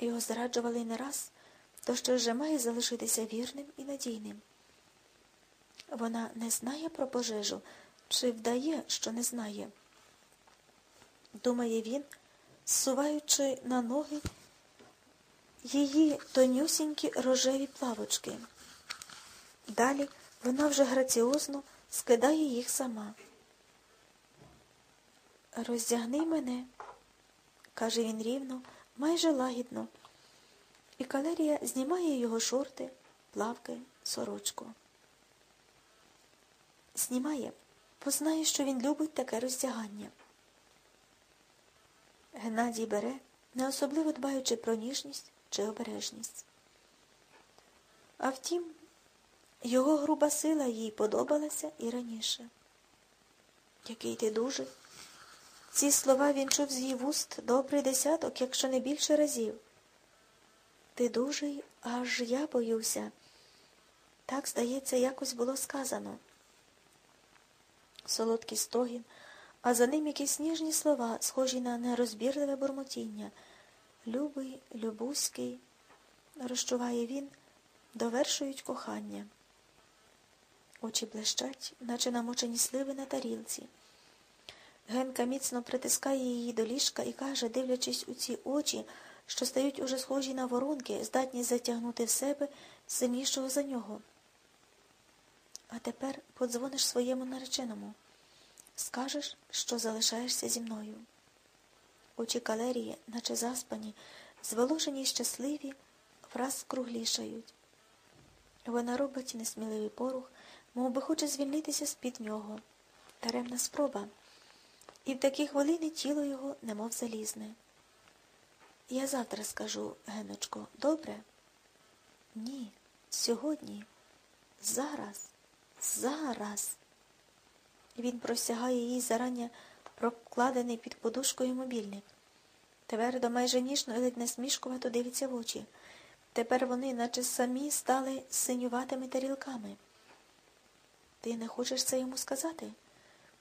Його зраджували не раз, то що вже має залишитися вірним і надійним. Вона не знає про пожежу чи вдає, що не знає. Думає він, зсуваючи на ноги її тонюсінькі рожеві плавочки. Далі вона вже граціозно скидає їх сама. Роздягни мене, каже він рівно, майже лагідно, і калерія знімає його шорти, плавки, сорочку. Знімає, бо знає, що він любить таке роздягання. Геннадій бере, не особливо дбаючи про ніжність чи обережність. А втім, його груба сила їй подобалася і раніше. Який ти дуже. Ці слова він чув з її вуст добрий десяток, якщо не більше разів. Ти дужий, аж я боюся. Так, здається, якось було сказано. Солодкий стогін, а за ним якісь ніжні слова, схожі на нерозбірливе бурмотіння. Любий, любузький, розчуває він, довершують кохання. Очі блищать, наче намочені сливи на тарілці. Генка міцно притискає її до ліжка і каже, дивлячись у ці очі, що стають уже схожі на воронки, здатні затягнути в себе сильнішого за нього. А тепер подзвониш своєму нареченому. Скажеш, що залишаєшся зі мною. Очі калерії, наче заспані, зволожені й щасливі, враз круглішають. Вона робить несміливий порух, мов би хоче звільнитися з-під нього. Даремна спроба. І в такі хвилини тіло його немов залізне. Я завтра скажу, Геночко, добре? Ні, сьогодні, зараз, зараз. Він простягає їй зарання прокладений під подушкою мобільник. Твердо майже ніжно і ледь насмішкувато дивиться в очі. Тепер вони, наче самі, стали синюватими тарілками. Ти не хочеш це йому сказати?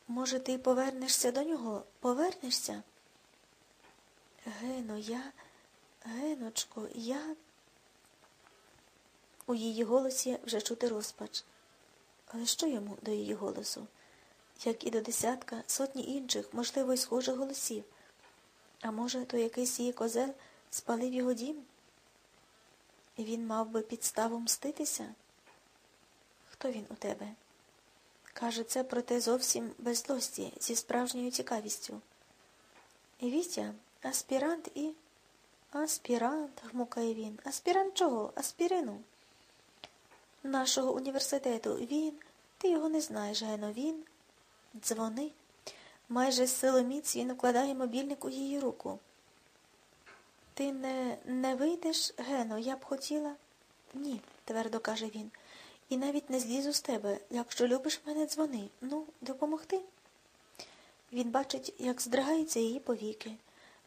Може, ти повернешся до нього? Повернешся? Гено, я, Геночко, я. У її голосі вже чути розпач. Але що йому до її голосу? Як і до десятка, сотні інших, можливо, й схожих голосів. А може, то якийсь її козел спалив його дім? Він мав би підставу мститися? Хто він у тебе? Каже це проте зовсім без злості, зі справжньою цікавістю. Вітя, аспірант і. Аспірант, гмукає він. Аспірант чого? Аспірину. Нашого університету. Він. Ти його не знаєш, Гено, він. Дзвони. Майже з силоміць він вкладає мобільник у її руку. Ти не не вийдеш, Гено, я б хотіла. Ні, твердо каже він. І навіть не злізу з тебе. Якщо любиш мене, дзвони. Ну, допомогти. Він бачить, як здригаються її повіки,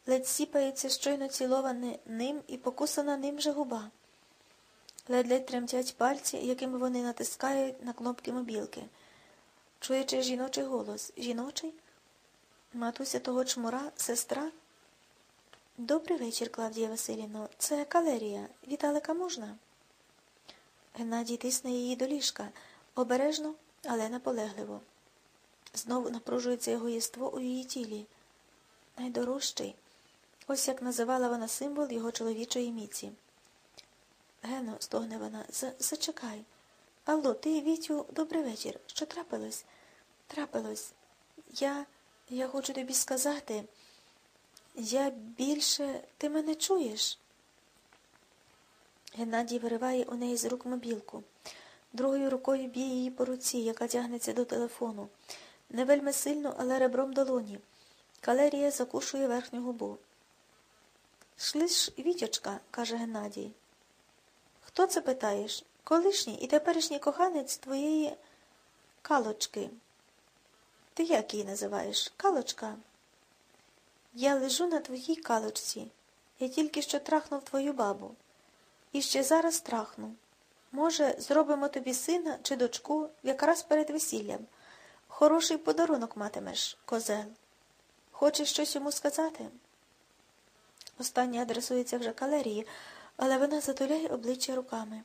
ледь сіпається щойно ціловане ним і покусана ним же губа. Ледь-ледь тремтять пальці, якими вони натискають на кнопки мобілки. Чуючи жіночий голос. Жіночий? Матуся того чмура, сестра. Добрий вечір, Клавдія Васильівно. Це калерія. Віталика можна? Геннадій тисне її до ліжка. Обережно, але наполегливо. Знову напружується його єство у її тілі. Найдорожчий. Ось як називала вона символ його чоловічої міці. Гено, стогне вона, зачекай. Алло, ти, Вітю, добрий вечір. Що трапилось? Трапилось. Я. Я хочу тобі сказати. Я більше. Ти мене чуєш? Геннадій вириває у неї з рук мобілку. Другою рукою б'є її по руці, яка тягнеться до телефону. Не вельми сильно, але ребром долоні. Калерія закушує верхню губу. Шлиш, Вітючка, каже Геннадій. Хто це питаєш? Колишній і теперішній коханець твоєї калочки. Ти як її називаєш? Калочка? Я лежу на твоїй калочці. Я тільки що трахнув твою бабу. І ще зараз страхну. Може, зробимо тобі сина чи дочку якраз перед весіллям. Хороший подарунок матимеш, козел. Хочеш щось йому сказати? Останнє адресується вже калерії, але вона затуляє обличчя руками.